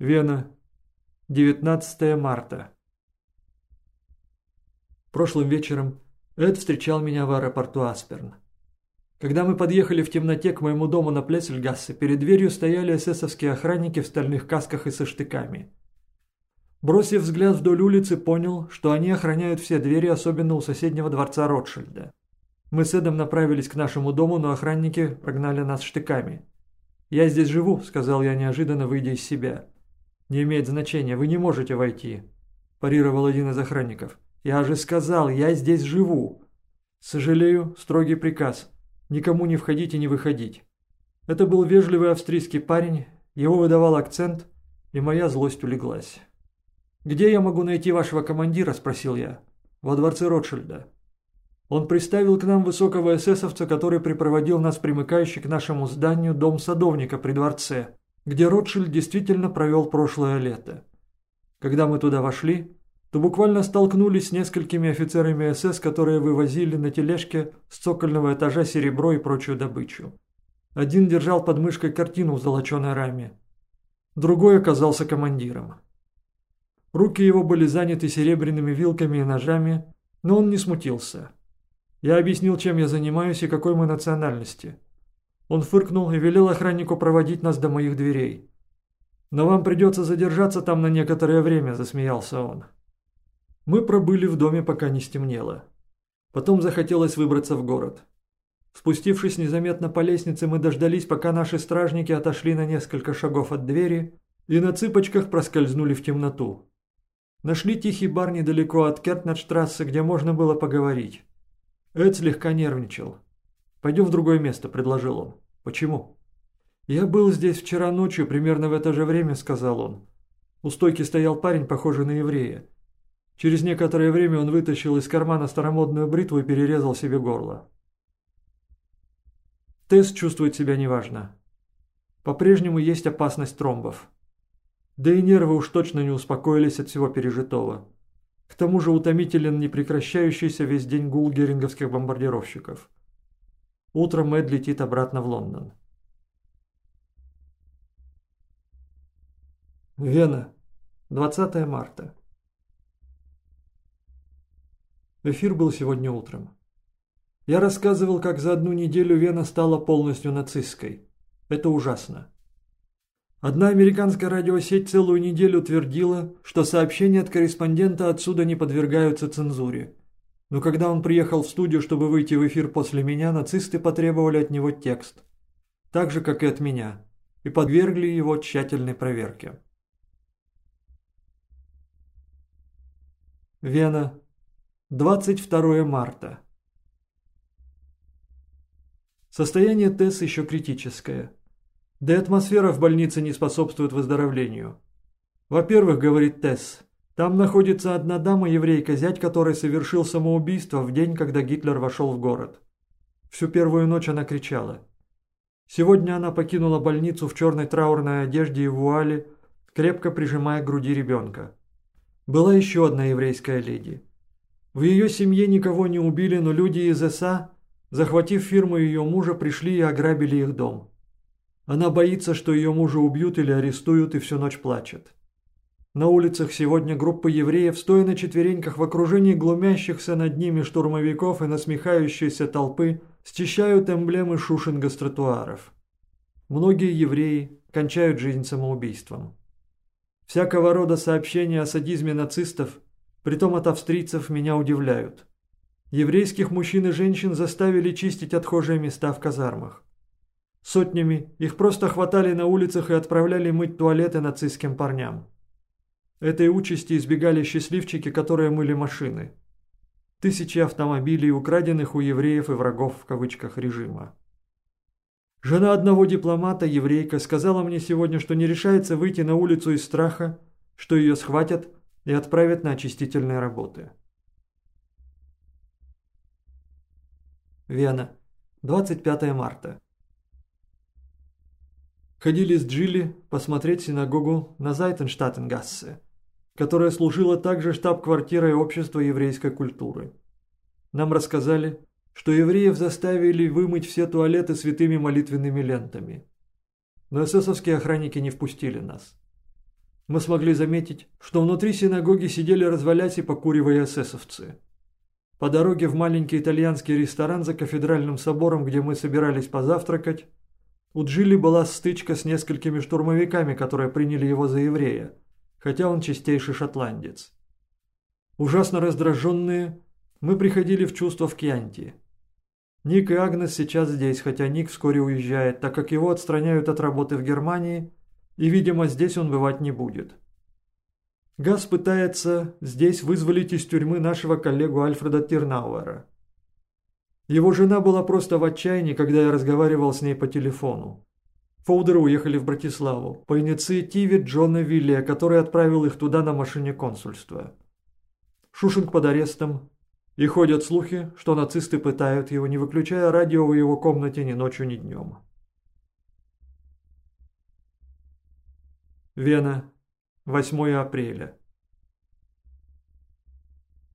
Вена, 19 марта. Прошлым вечером Эд встречал меня в аэропорту Асперн. Когда мы подъехали в темноте к моему дому на Плессельгассе, перед дверью стояли эсэсовские охранники в стальных касках и со штыками. Бросив взгляд вдоль улицы, понял, что они охраняют все двери, особенно у соседнего дворца Ротшильда. Мы с Эдом направились к нашему дому, но охранники прогнали нас штыками. «Я здесь живу», — сказал я неожиданно, выйдя из себя. «Не имеет значения, вы не можете войти», – парировал один из охранников. «Я же сказал, я здесь живу». «Сожалею, строгий приказ. Никому не входить и не выходить». Это был вежливый австрийский парень, его выдавал акцент, и моя злость улеглась. «Где я могу найти вашего командира?» – спросил я. «Во дворце Ротшильда». Он приставил к нам высокого эсэсовца, который припроводил нас примыкающий к нашему зданию дом садовника при дворце где Ротшильд действительно провел прошлое лето. Когда мы туда вошли, то буквально столкнулись с несколькими офицерами СС, которые вывозили на тележке с цокольного этажа серебро и прочую добычу. Один держал под мышкой картину в золоченой раме. Другой оказался командиром. Руки его были заняты серебряными вилками и ножами, но он не смутился. Я объяснил, чем я занимаюсь и какой мы национальности. Он фыркнул и велел охраннику проводить нас до моих дверей. «Но вам придется задержаться там на некоторое время», – засмеялся он. Мы пробыли в доме, пока не стемнело. Потом захотелось выбраться в город. Спустившись незаметно по лестнице, мы дождались, пока наши стражники отошли на несколько шагов от двери и на цыпочках проскользнули в темноту. Нашли тихий бар недалеко от Кертнадштрассе, где можно было поговорить. Эд слегка нервничал. «Пойдем в другое место», – предложил он. «Почему?» «Я был здесь вчера ночью, примерно в это же время», – сказал он. У стойки стоял парень, похожий на еврея. Через некоторое время он вытащил из кармана старомодную бритву и перерезал себе горло. Тесс чувствует себя неважно. По-прежнему есть опасность тромбов. Да и нервы уж точно не успокоились от всего пережитого. К тому же утомителен непрекращающийся весь день гул геринговских бомбардировщиков. Утром Мэд летит обратно в Лондон. Вена. 20 марта. Эфир был сегодня утром. Я рассказывал, как за одну неделю Вена стала полностью нацистской. Это ужасно. Одна американская радиосеть целую неделю твердила, что сообщения от корреспондента отсюда не подвергаются цензуре. Но когда он приехал в студию, чтобы выйти в эфир после меня, нацисты потребовали от него текст. Так же, как и от меня. И подвергли его тщательной проверке. Вена. 22 марта. Состояние Тесс еще критическое. Да и атмосфера в больнице не способствует выздоровлению. Во-первых, говорит Тесс, там находится одна дама-еврейка, зять которой совершил самоубийство в день, когда Гитлер вошел в город. Всю первую ночь она кричала. Сегодня она покинула больницу в черной траурной одежде и вуале, крепко прижимая к груди ребенка. Была еще одна еврейская леди. В ее семье никого не убили, но люди из СА, захватив фирму ее мужа, пришли и ограбили их дом. Она боится, что ее мужа убьют или арестуют и всю ночь плачет. На улицах сегодня группа евреев, стоя на четвереньках в окружении глумящихся над ними штурмовиков и насмехающейся толпы, счищают эмблемы шушинга с тротуаров. Многие евреи кончают жизнь самоубийством. Всякого рода сообщения о садизме нацистов, притом от австрийцев, меня удивляют. Еврейских мужчин и женщин заставили чистить отхожие места в казармах. Сотнями их просто хватали на улицах и отправляли мыть туалеты нацистским парням. Этой участи избегали счастливчики, которые мыли машины. Тысячи автомобилей, украденных у евреев и врагов в кавычках режима. Жена одного дипломата, еврейка, сказала мне сегодня, что не решается выйти на улицу из страха, что ее схватят и отправят на очистительные работы. Вена. 25 марта. Ходили с Джилли посмотреть синагогу на Зайтенштаттенгассе которая служила также штаб-квартирой общества еврейской культуры. Нам рассказали, что евреев заставили вымыть все туалеты святыми молитвенными лентами. Но эсэсовские охранники не впустили нас. мы смогли заметить, что внутри синагоги сидели развалясь и покуривая эсэсовцы. По дороге в маленький итальянский ресторан за кафедральным собором, где мы собирались позавтракать, у Джилли была стычка с несколькими штурмовиками, которые приняли его за еврея, хотя он чистейший шотландец. Ужасно раздраженные, мы приходили в чувство в Кьянти. Ник и Агнес сейчас здесь, хотя Ник вскоре уезжает, так как его отстраняют от работы в Германии, и, видимо, здесь он бывать не будет. Газ пытается здесь вызволить из тюрьмы нашего коллегу Альфреда Тирнауэра. Его жена была просто в отчаянии, когда я разговаривал с ней по телефону. Фоудеры уехали в Братиславу по инициативе Джона Виллия, который отправил их туда на машине консульства. Шушинг под арестом, и ходят слухи, что нацисты пытают его, не выключая радио в его комнате ни ночью, ни днем. Вена, 8 апреля.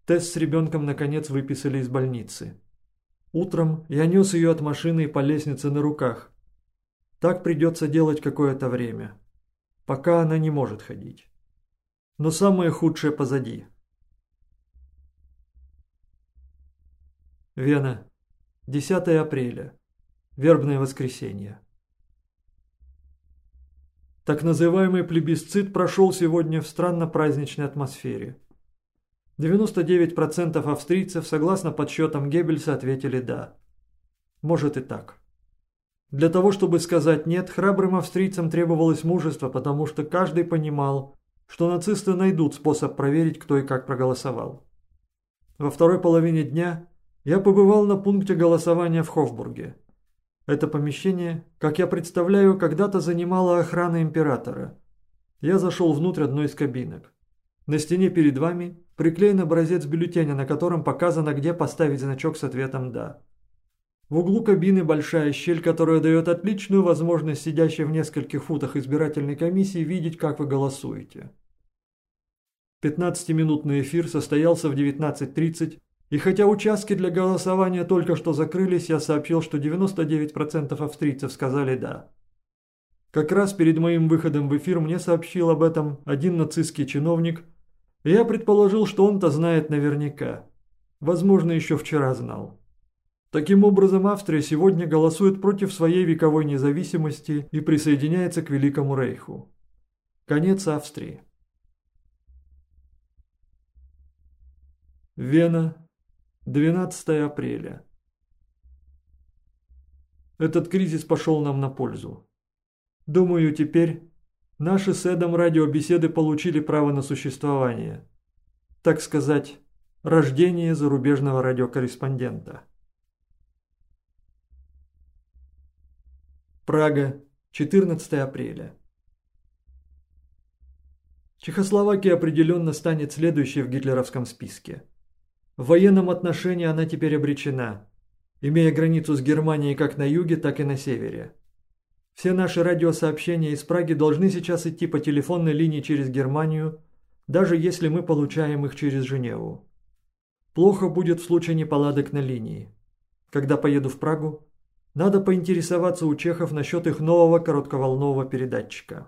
Тест с ребенком наконец выписали из больницы. Утром я нес ее от машины и по лестнице на руках. Так придется делать какое-то время, пока она не может ходить. Но самое худшее позади. Вена, 10 апреля. Вербное воскресенье. Так называемый плебисцит прошел сегодня в странно-праздничной атмосфере. 99% австрийцев, согласно подсчетам Геббельса, ответили «да». Может и так. Для того, чтобы сказать «нет», храбрым австрийцам требовалось мужество, потому что каждый понимал, что нацисты найдут способ проверить, кто и как проголосовал. Во второй половине дня я побывал на пункте голосования в Хофбурге. Это помещение, как я представляю, когда-то занимала охрана императора. Я зашел внутрь одной из кабинок. На стене перед вами приклеен образец бюллетеня, на котором показано, где поставить значок с ответом «да». В углу кабины большая щель, которая дает отличную возможность сидящей в нескольких футах избирательной комиссии видеть, как вы голосуете. 15-минутный эфир состоялся в 19.30 и хотя участки для голосования только что закрылись, я сообщил, что 99% австрийцев сказали «да». Как раз перед моим выходом в эфир мне сообщил об этом один нацистский чиновник, и я предположил, что он-то знает наверняка. Возможно, еще вчера знал. Таким образом, Австрия сегодня голосует против своей вековой независимости и присоединяется к Великому Рейху. Конец Австрии. Вена, 12 апреля. Этот кризис пошел нам на пользу. Думаю, теперь наши с Эдом радиобеседы получили право на существование. Так сказать, рождение зарубежного радиокорреспондента. Прага, 14 апреля. Чехословакия определенно станет следующей в гитлеровском списке. В военном отношении она теперь обречена, имея границу с Германией как на юге, так и на севере. Все наши радиосообщения из Праги должны сейчас идти по телефонной линии через Германию, даже если мы получаем их через Женеву. Плохо будет в случае неполадок на линии. Когда поеду в Прагу, надо поинтересоваться у чехов насчет их нового коротковолнового передатчика.